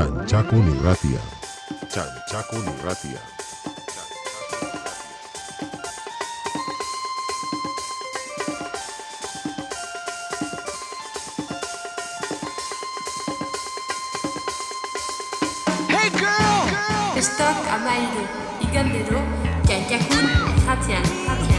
Txantxakun irratia. Txantxakun irratia. Estok amairu, igandero, jantzakun irratian, irratian.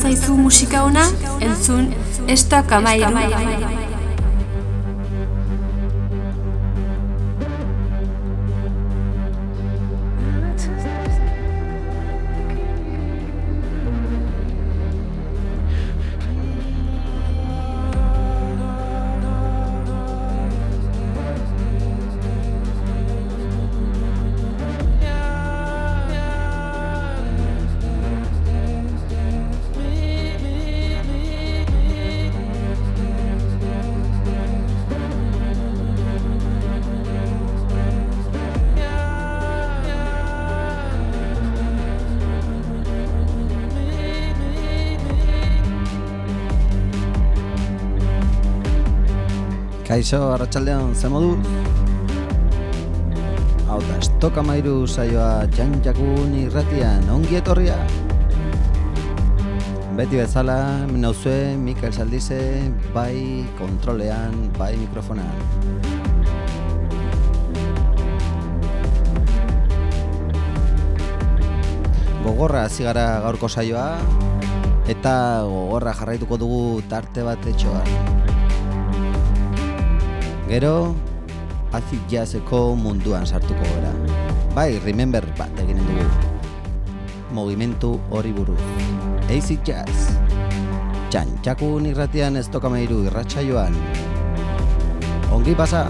Zaizu musika ona? Entzun, estok amairu. Kaixo, arratsaldean ze modu? Hau da, estok amairu saioa txantxakun irratian, ongi etorria? Beti bezala, nauzue, Mikel Saldize, bai kontrolean, bai mikrofonan. Gogorra hasi gaurko saioa, eta gogorra jarraituko dugu tarte bat etxoa. Gero, acid jazzeko munduan sartuko gara. Bai, remember bat eginen dugu. mogimentu hori buruz. Acid Jazz. Txantxakun irratian ez tokamairu irratsaioan. Ongi pasa!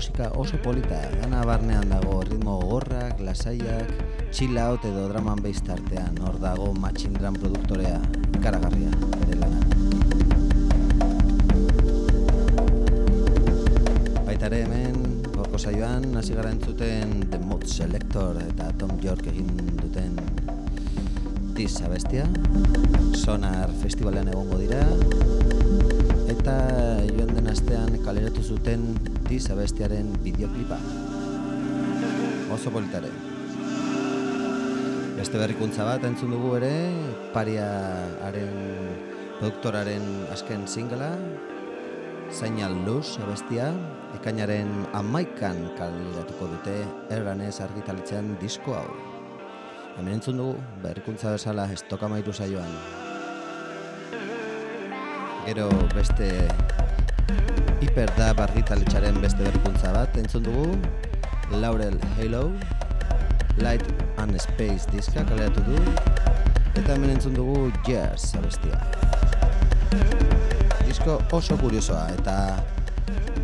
Musika oso polita, dana barnean dago, ritmo gogorrak, lasaiak, chill out edo drum and bass tartean, hor dago Machine Drum produktorea, ikaragarria, bere lana. Baita ere hemen, gorko saioan, hasi gara entzuten The Mood Selector eta Tom York egin duten Diz abestia. Sonar festivalean egongo dira. Eta joan astean kaleratu zuten Diz abestiaren bideoklipa. Oso politare. Beste berrikuntza bat entzun dugu ere, pariaren produktoraren azken singela, Zainal Luz abestia, ekainaren amaikan kaleratuko dute erranez argitalitzen disko hau. Hemen entzun dugu, berrikuntza bezala estoka mairu saioan. Gero beste hiperdab argitalitzaren beste berrikuntza bat entzun dugu, Laurel Halo, Light and Space diska kaleratu du, eta hemen entzun dugu Jazz abestia. Disko oso kuriosoa eta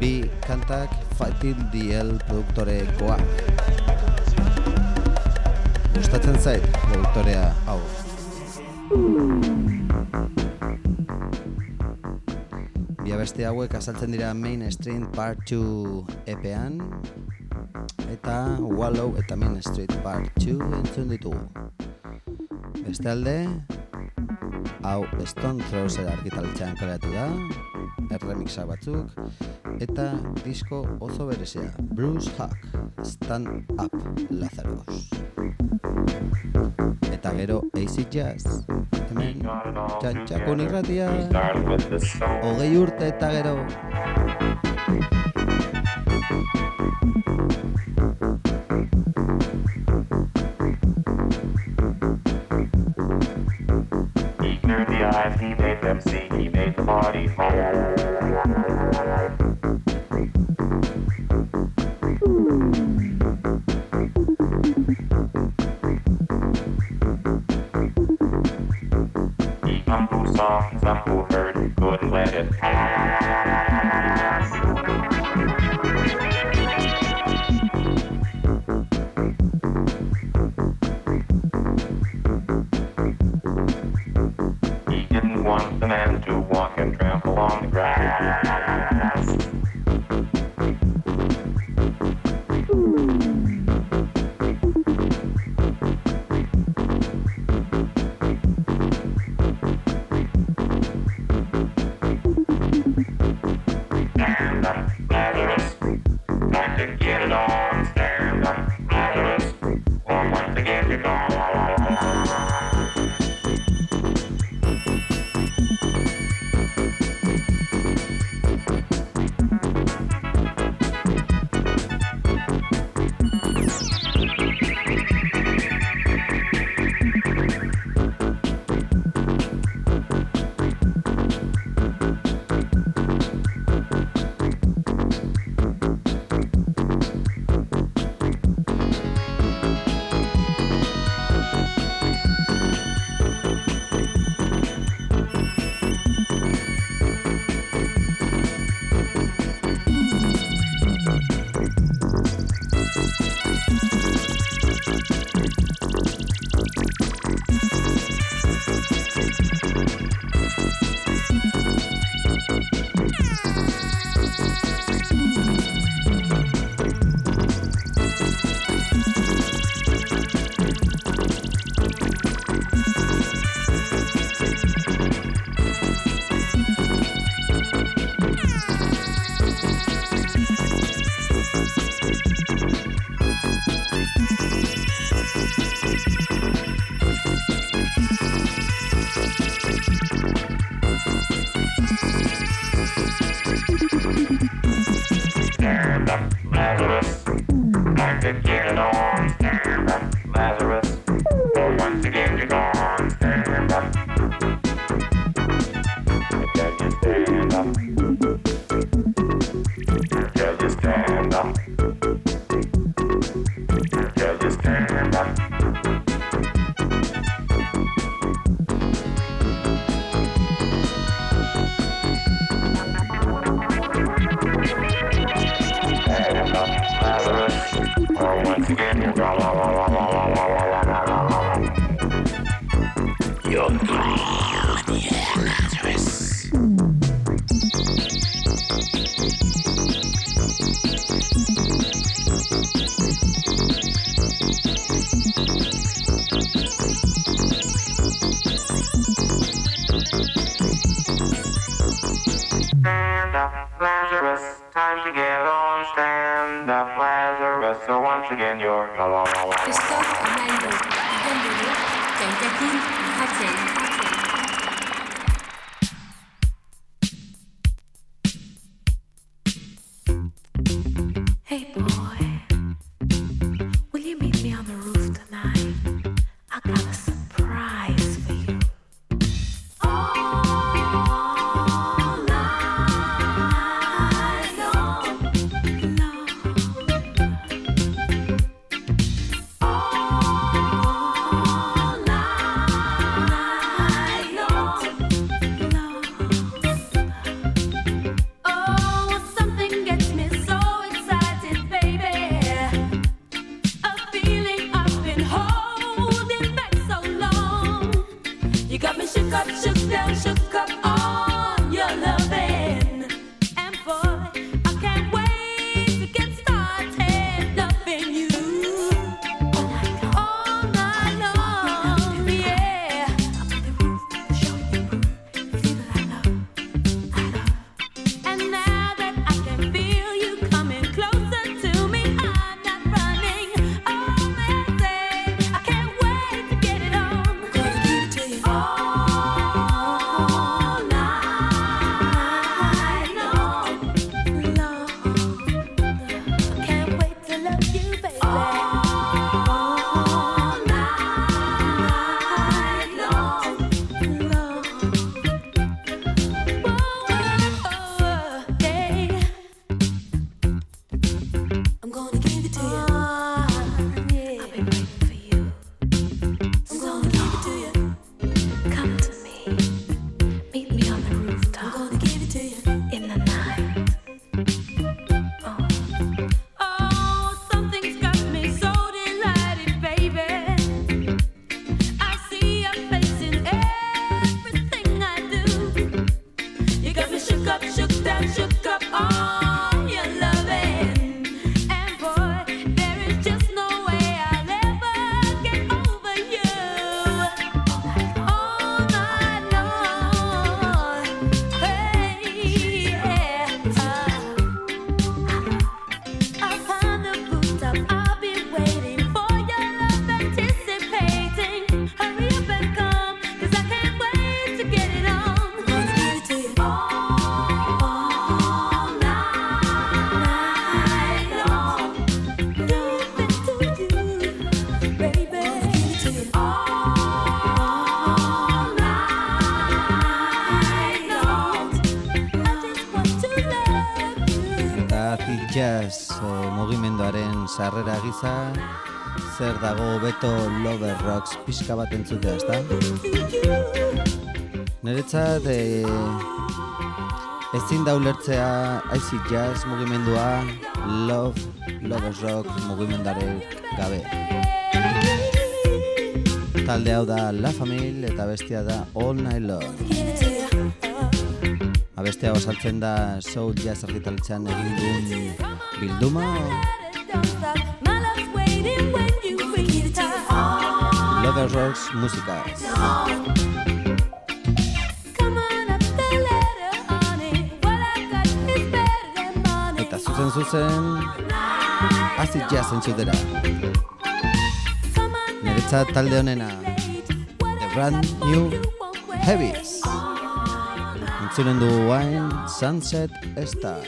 bi kantak Fighting DL produktorekoak. Gustatzen zait produktorea hau. Bi abeste hauek azaltzen dira Mainstream Part 2 epean eta Wallow eta Main Street Part 2 entzun ditugu. Bestalde, hau Stone Thrower argitalitzean kaleratu da, erremixa batzuk, eta disko oso berezea, Bruce Huck, Stand Up Lazarus. Gero AC Jazz, hemen txantxakun irratia, hogei urte eta gero. He cleared the eyes, made them see, he made the body whole. Christophe Amaillo, bienvenido, Kentekin Hachen. izan, zer dago beto Lover Rocks pixka bat entzutea, ezta? Niretzat e, ezin da ulertzea IC Jazz mugimendua Love, Lover Rock mugimendaren gabe. Talde hau da La Famil eta bestia da All Night Long. Abestea osaltzen da Soul Jazz argitaletxean egin duen bilduma Got a song Eta zuzen zuzen, azit the ladder honey Well I jazz and chill the night The brand new heavies. Con ceiling do wine sunset Star.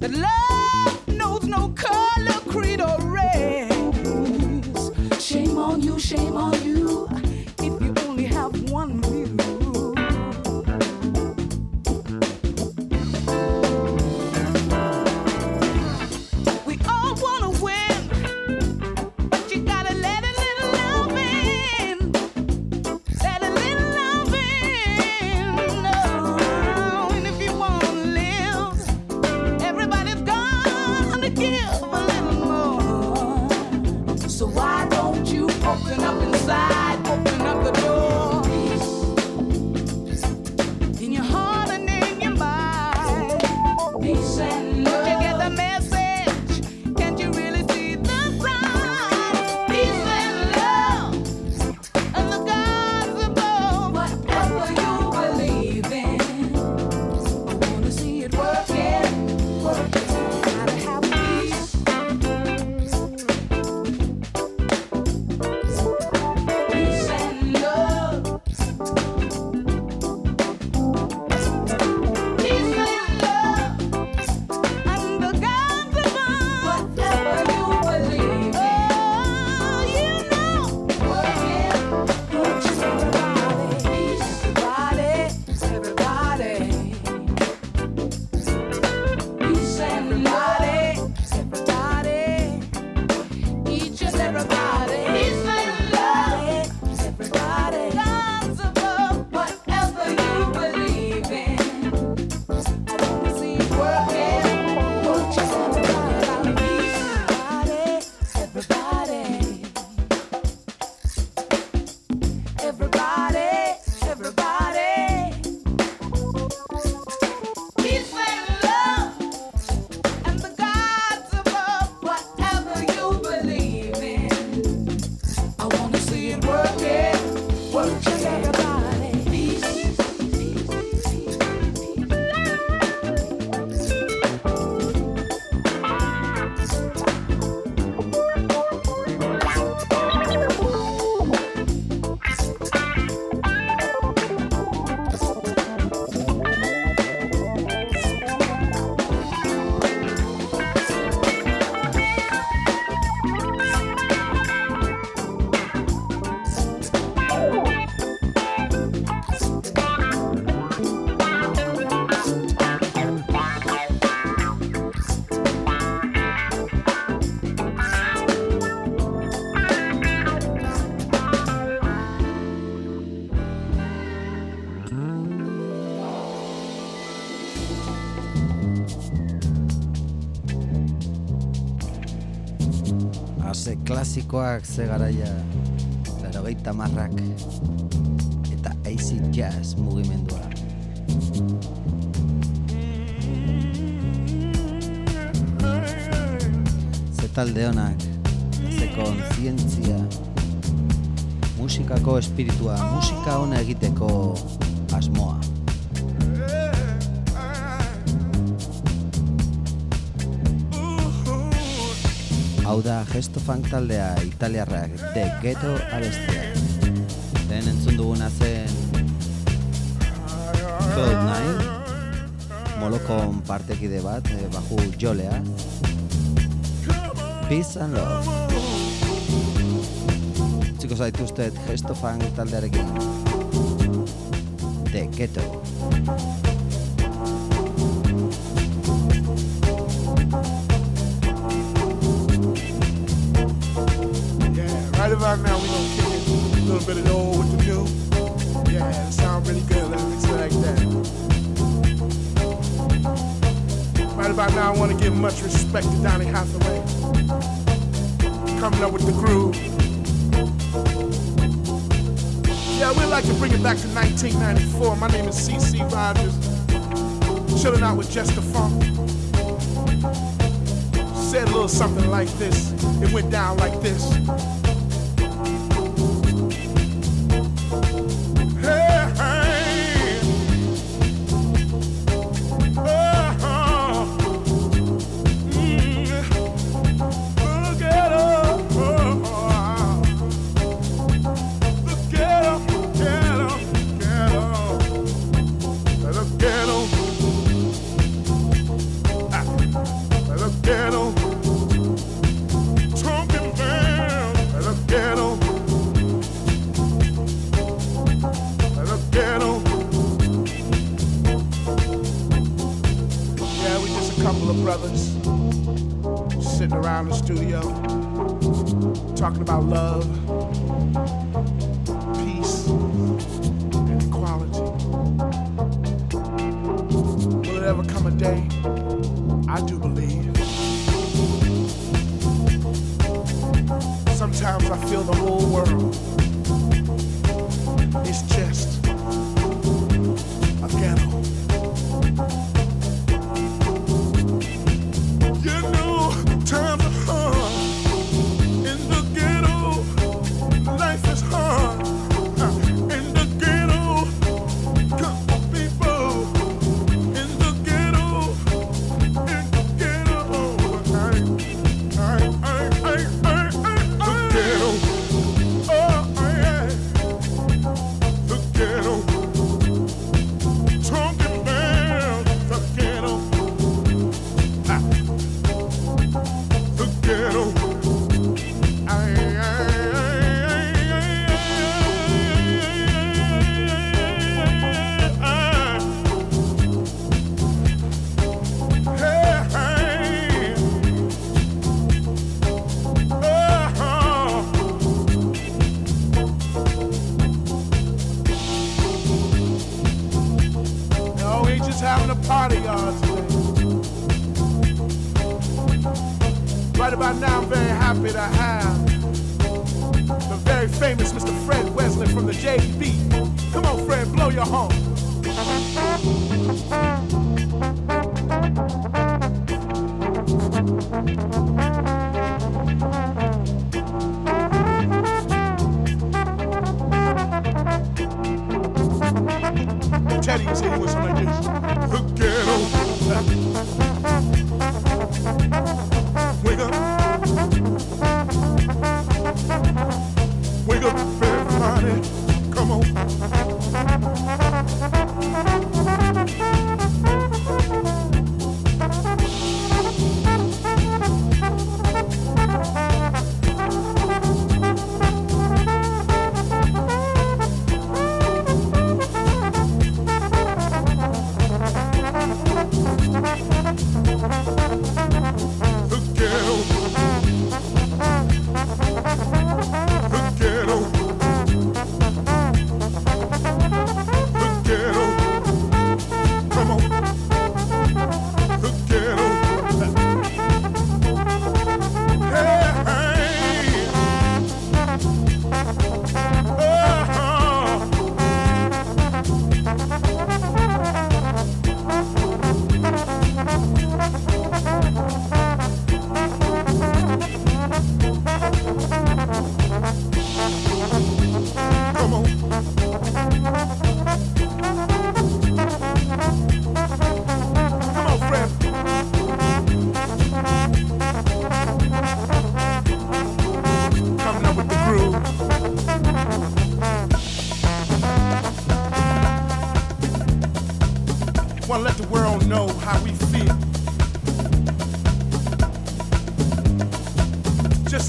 That love knows no color, creed, or race. Shame on you, shame on klasikoak ze garaia, larogeita marrak, eta AC Jazz mugimendua. Zetalde honak, ze kontzientzia, musikako espiritua, musika ona egiteko asmoa. Hau da gesto funk taldea italiarrak de ghetto abestia Lehen entzun duguna zen Cold Night Molokon partekide bat, eh, baju jolea. Peace and love. Txiko zaituztet gesto funk taldearekin. De ghetto De ghetto. much respect to Donny Hathaway. Coming up with the groove. Yeah, we'd like to bring it back to 1994. My name is CC Rogers. Chilling out with Jester Funk. Said a little something like this. It went down like this.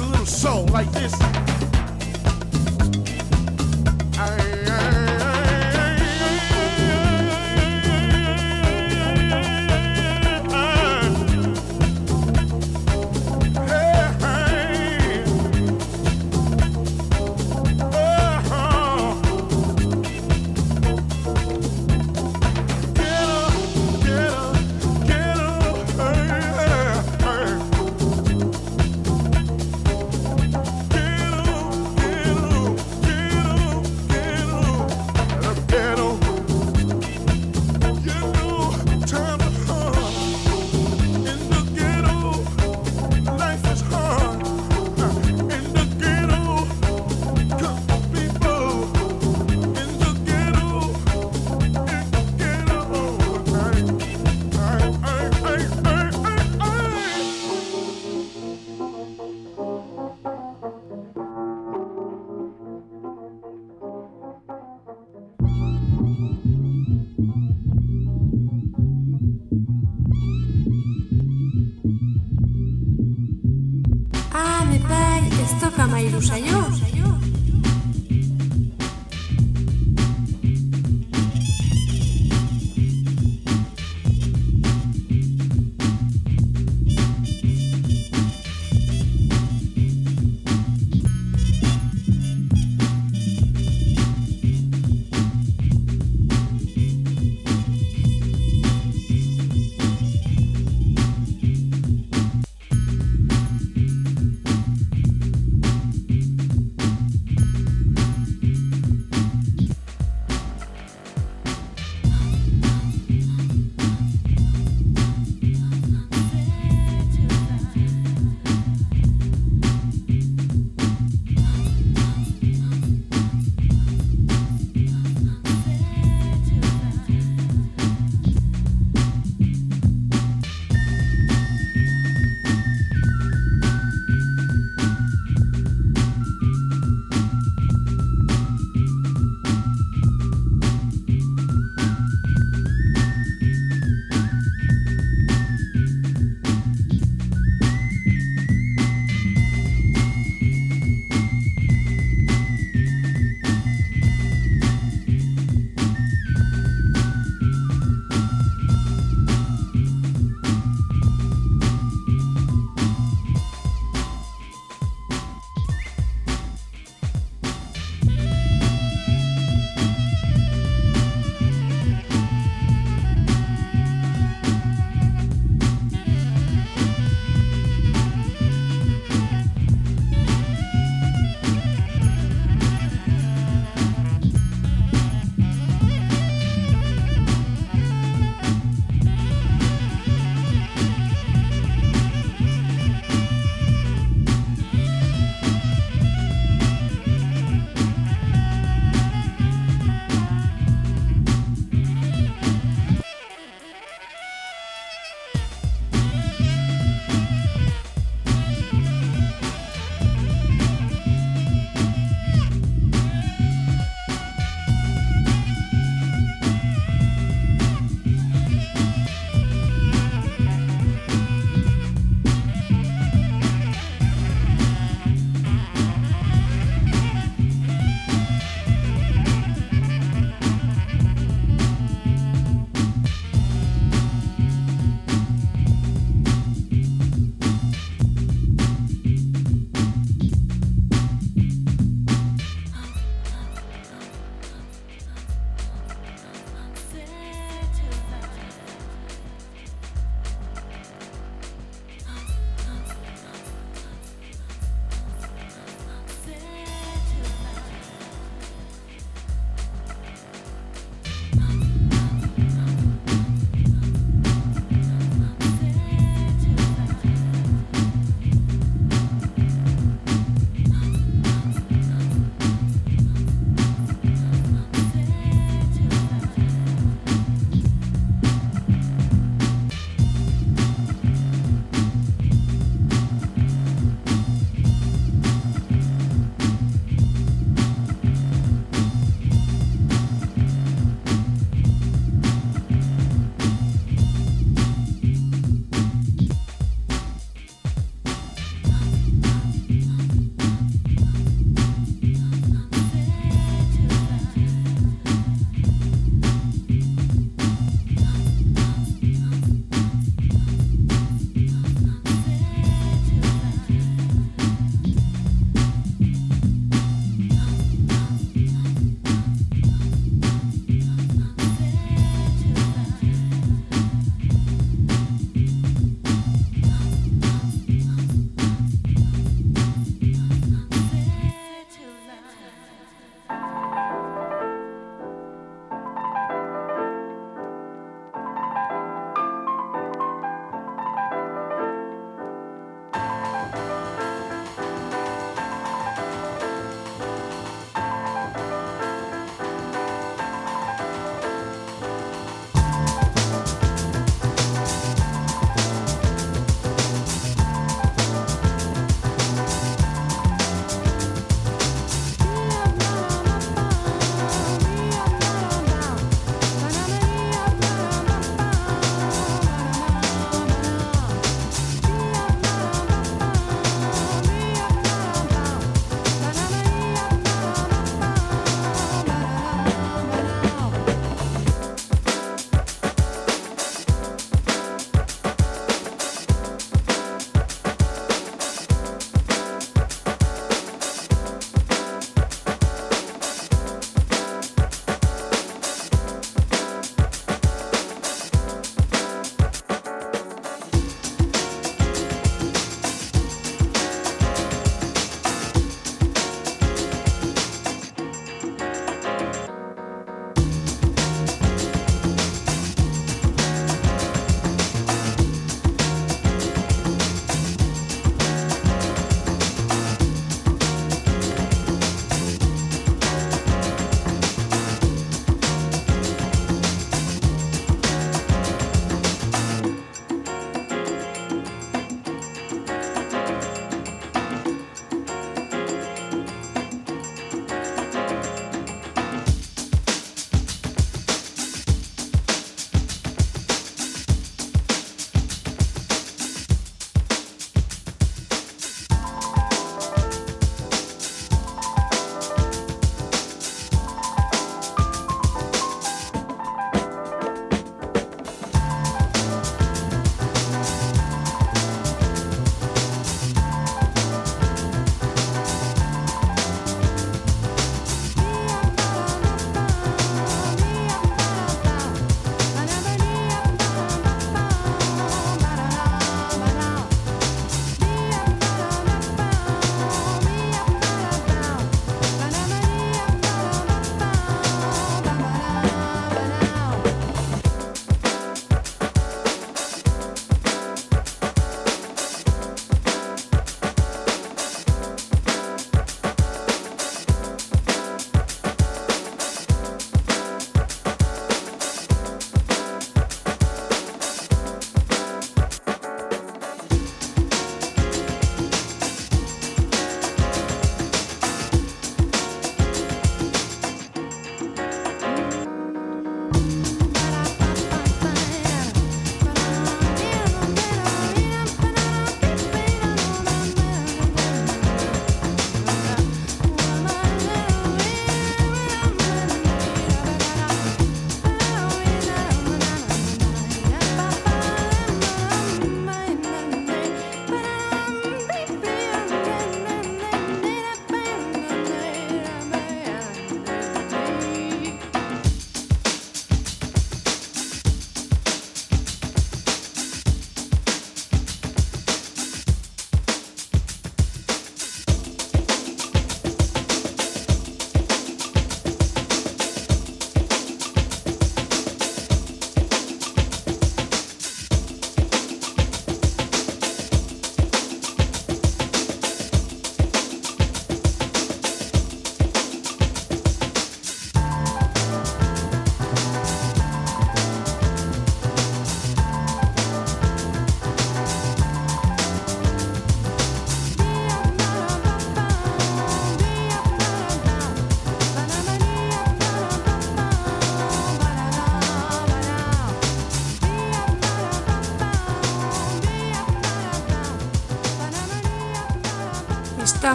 A little soul like this.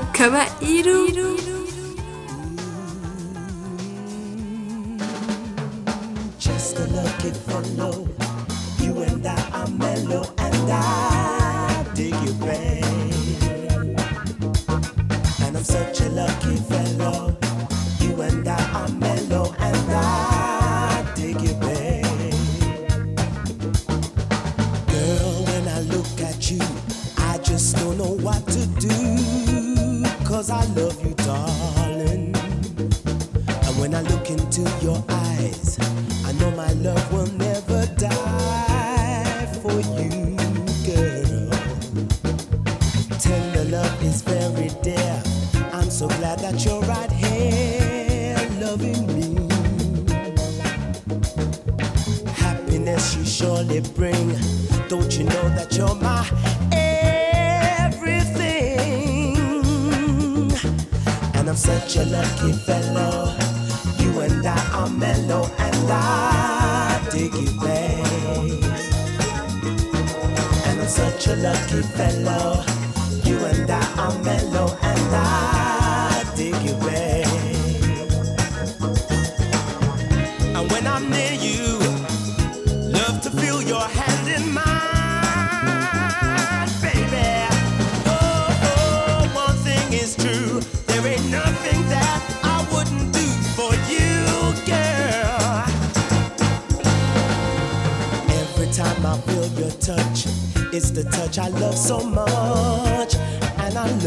かわいる。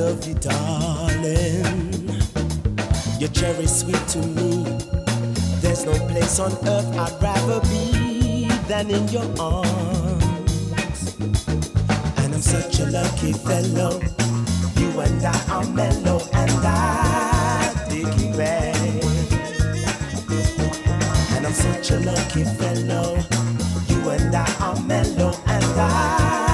love you, darling. You're cherry sweet to me. There's no place on earth I'd rather be than in your arms. And I'm such a lucky fellow. You and I are mellow, and I dig you back. And I'm such a lucky fellow. You and I are mellow, and I.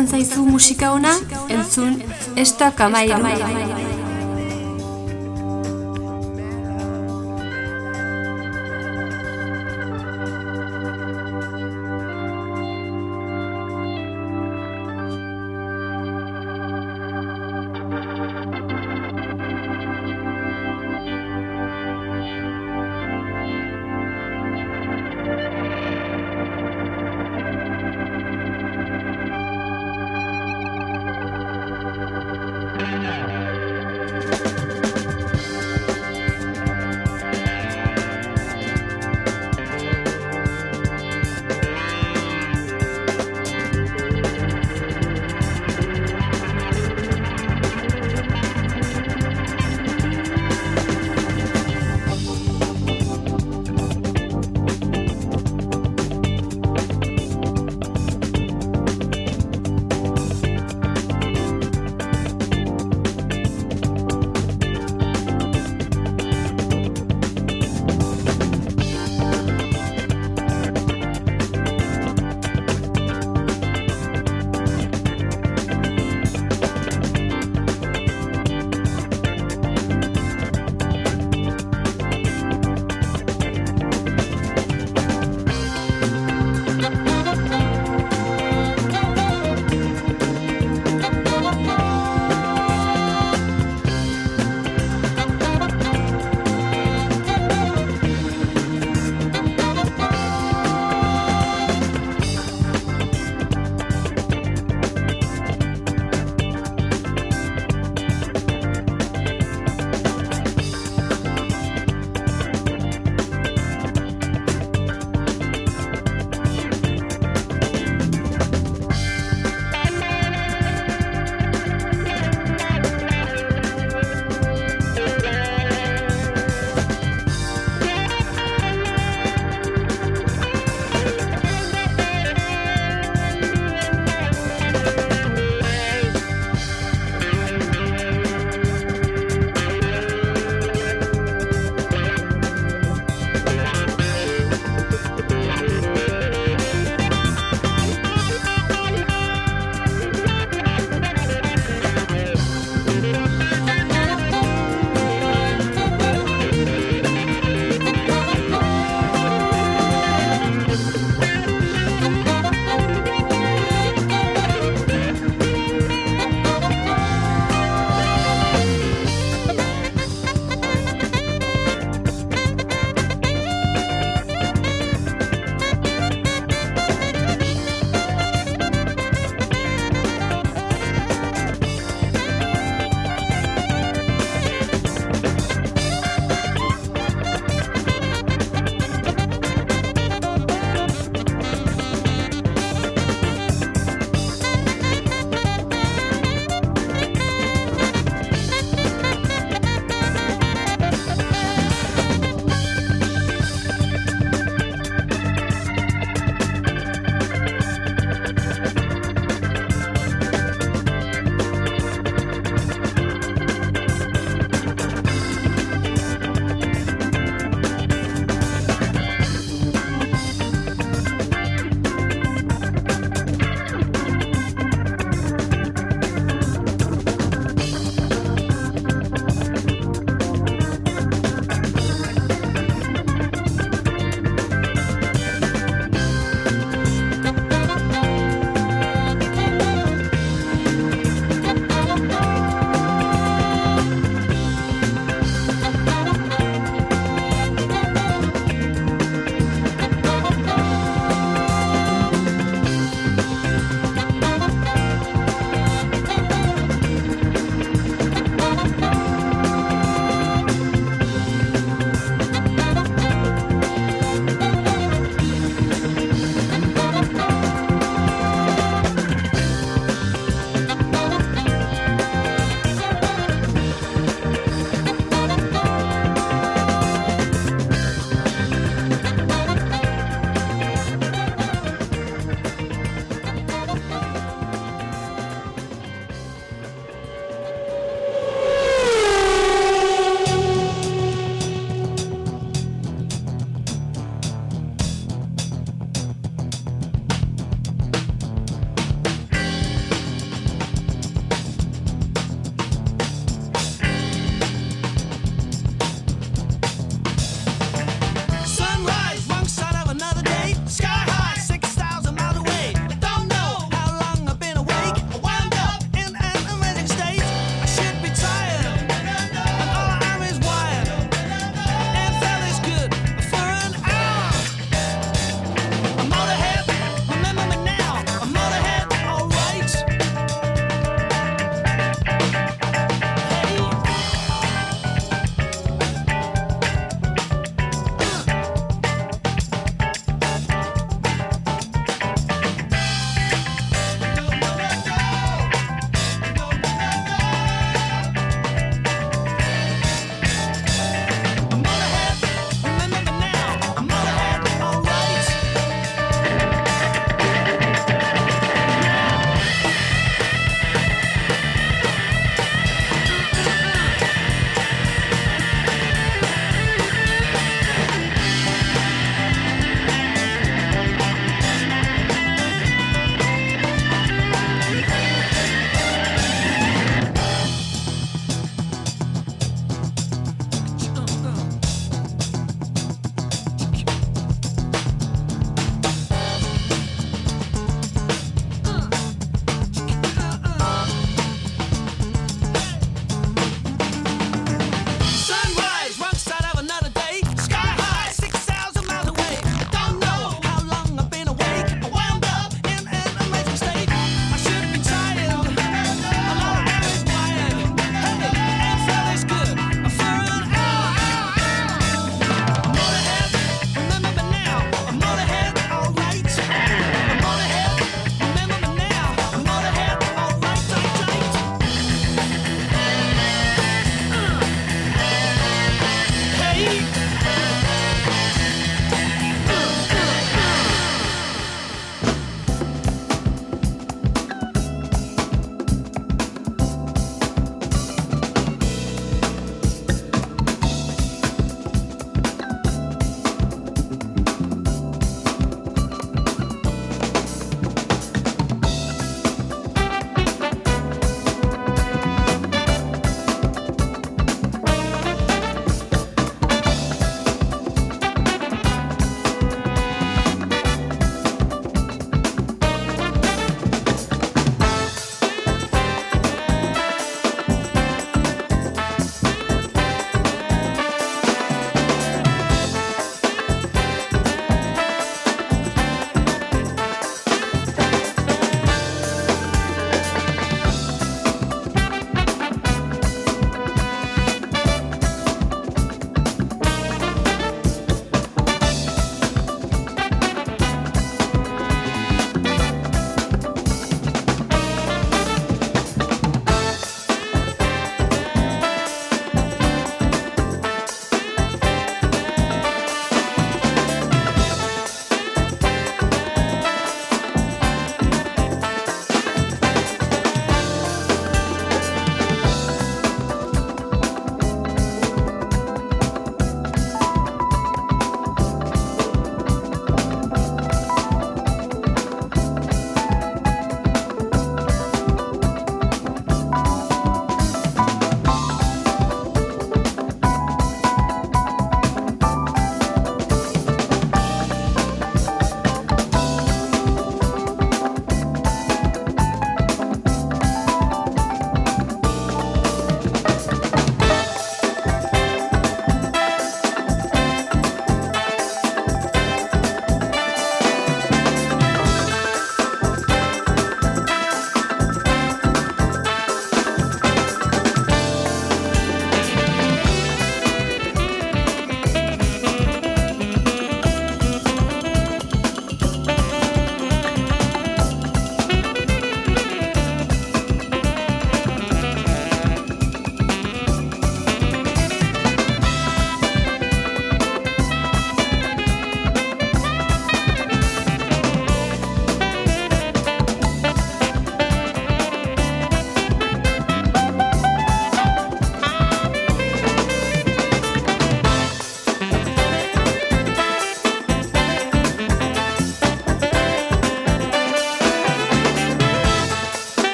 Gustatzen zaizu musika ona? Entzun, estok amairu. Berrogei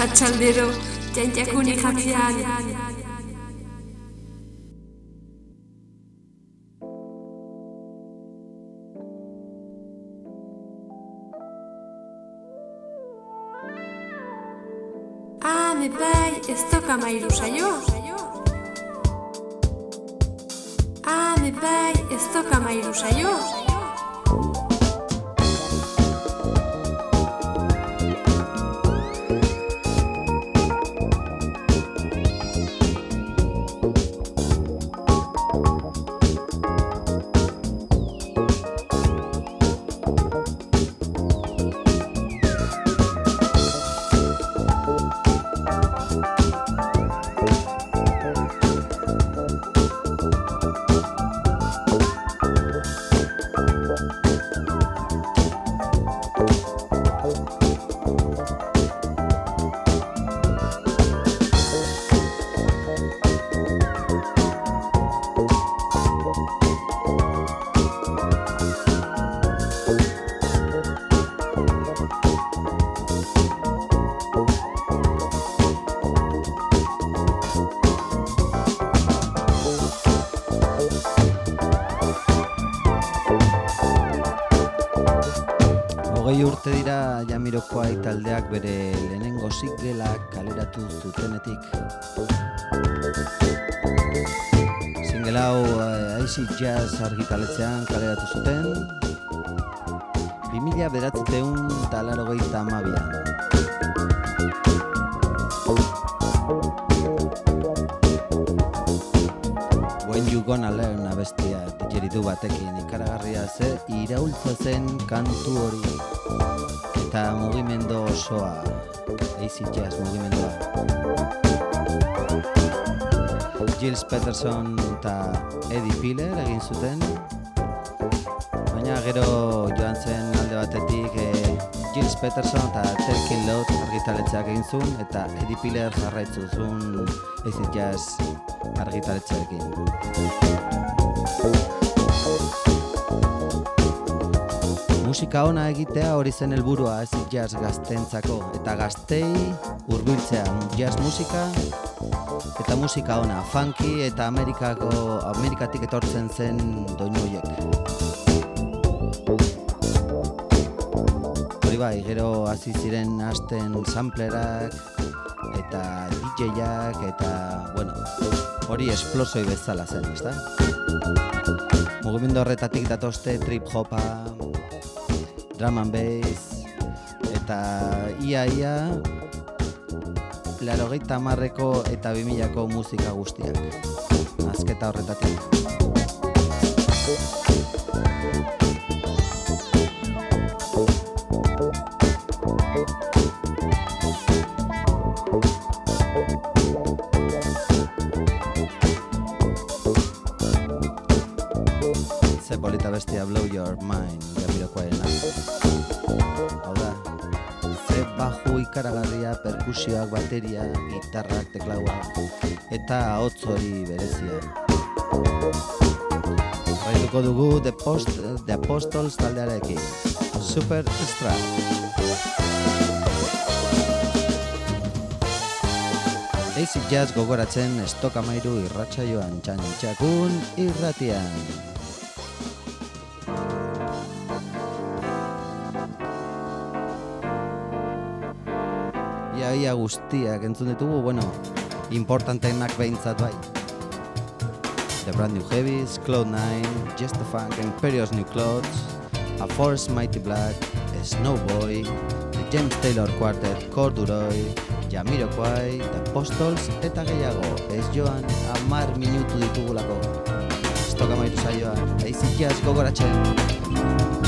atxaldero, jantakuni jatzean. Ah, bai, ez toka mairu saio. Ah, bai, ez toka mairu saio. Jamiroquai taldeak bere lehenengo singelak kaleratu zutenetik. Single hau uh, Icy Jazz argitaletzean kaleratu zuten, 2000 bederatzeteun talarrogeita amabian. When you gonna learn abestia digeridu batekin ikaragarria ze iraultza zen kantu hori osoa easy jazz mugimendua Gilles Peterson eta Eddie Piller egin zuten. Baina gero joan zen alde batetik eh, Gilles Peterson eta Terkin Lot argitaletxeak egin zuen eta Eddie Piller jarraitzu zuen easy jazz argitaletxearekin Musika ona egitea hori zen helburua ez jazz gaztentzako eta gaztei hurbiltzea jazz musika eta musika ona funky eta Amerikako Amerikatik etortzen zen doinu horiek. Hori bai, gero hasi ziren hasten samplerak eta DJ-ak eta bueno, hori esplosoi bezala zen, ezta? Mugimendu horretatik datozte trip hopa, drum and bass, eta ia ia larogeita hamarreko eta bimilako musika guztiak. Azketa horretatik. Perkusioak, bateria, gitarrak, teklauak, eta ahotz hori berezia. Baituko dugu The, Post, The Apostles taldearekin. Super Extra. Easy Jazz gogoratzen estokamairu irratsaioan txantxakun irratian. Ia ia guztiak entzun ditugu, bueno, importanteenak behintzat bai. The Brand New Heavies, Cloud9, Just the Funk, Imperious New Clothes, A Force Mighty Black, Snowboy, The James Taylor Quartet, Corduroy, Jamiroquai, The Apostles, eta gehiago, ez joan amar minutu ditugulako. Estoka maitu saioa, eizik jazz gogoratzen.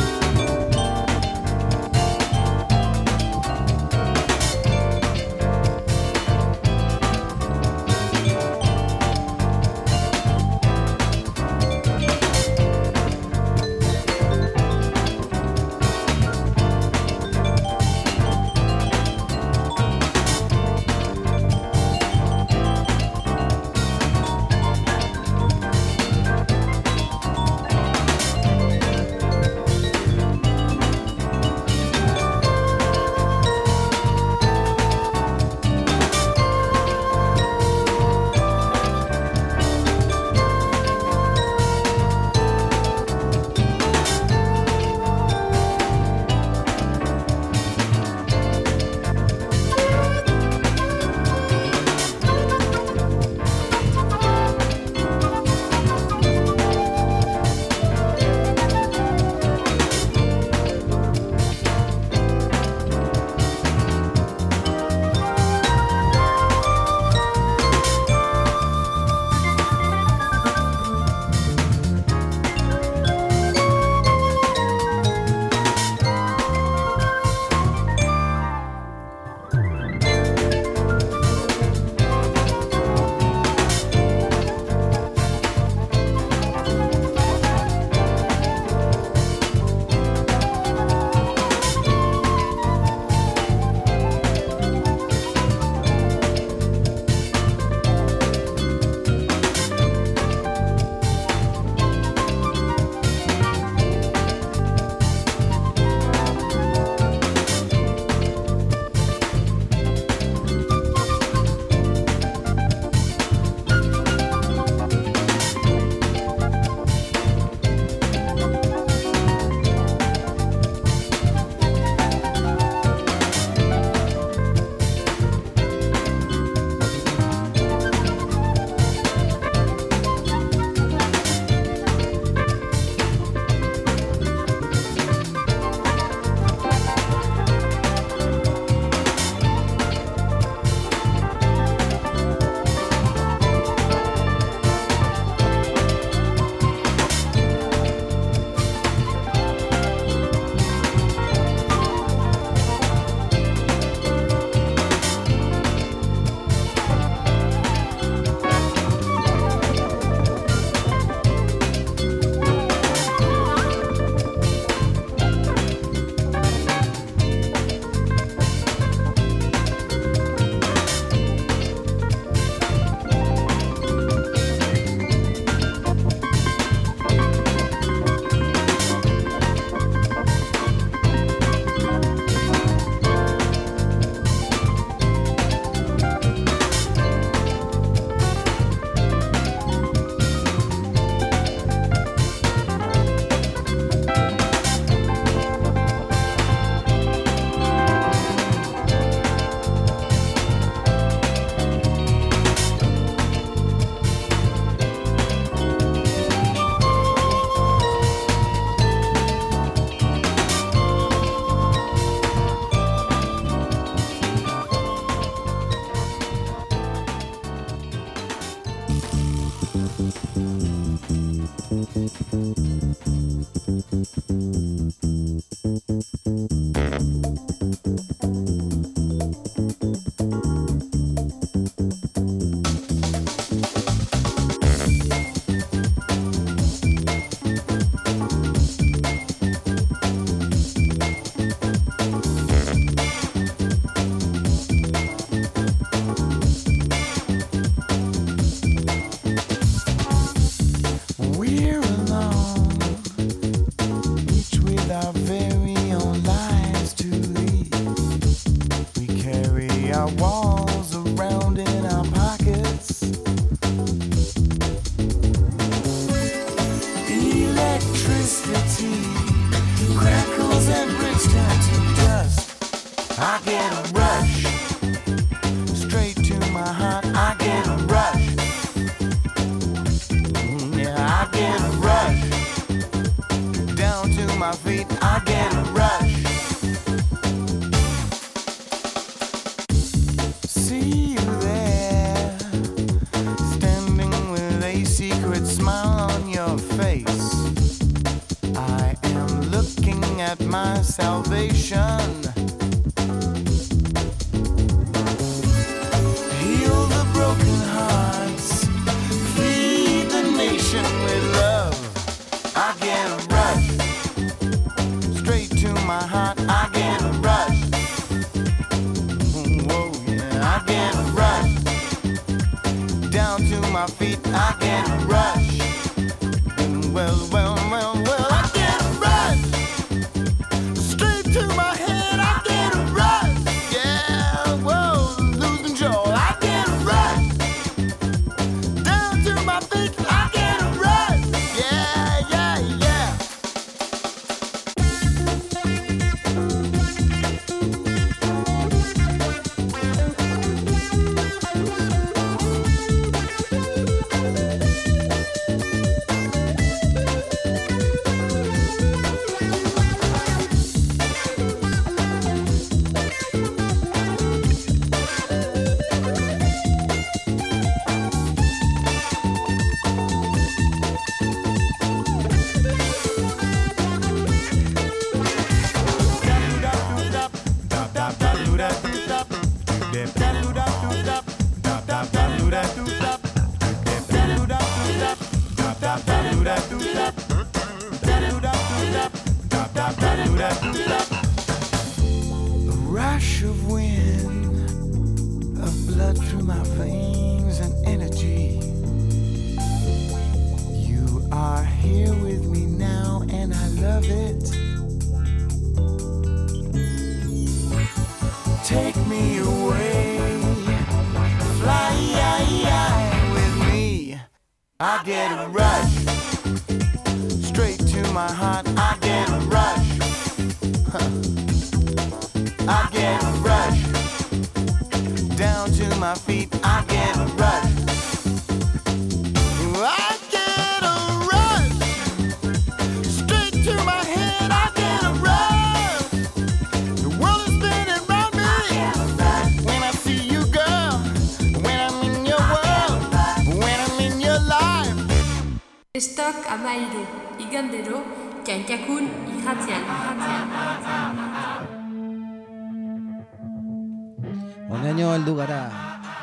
Onaino heldu gara,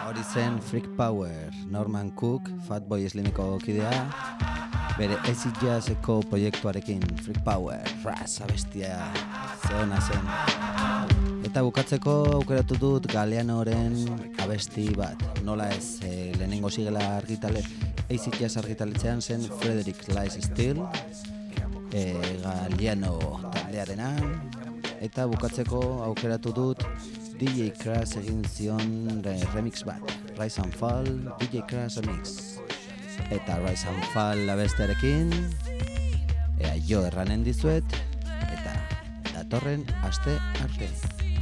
hori zen Freak Power, Norman Cook, Fatboy Slimiko kidea, bere Acid Jazzeko proiektuarekin, Freak Power, raz abestia, zeona zen. Eta bukatzeko aukeratu dut Galeanoren abesti bat, nola ez, e, lehenengo sigela argitale, Acid Jazz argitaletzean zen Frederick Lies Steel, e, eh, Galeano taldearena, eta bukatzeko aukeratu dut DJ Crash egin zion remix bat, Rise and Fall, DJ Crash remix. Eta Rise and Fall abestearekin, ea jo erranen dizuet, eta datorren aste arte,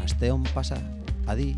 aste hon pasa, adi.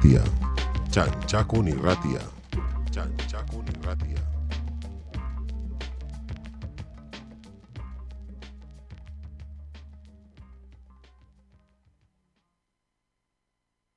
Irratia. Txantxakun irratia.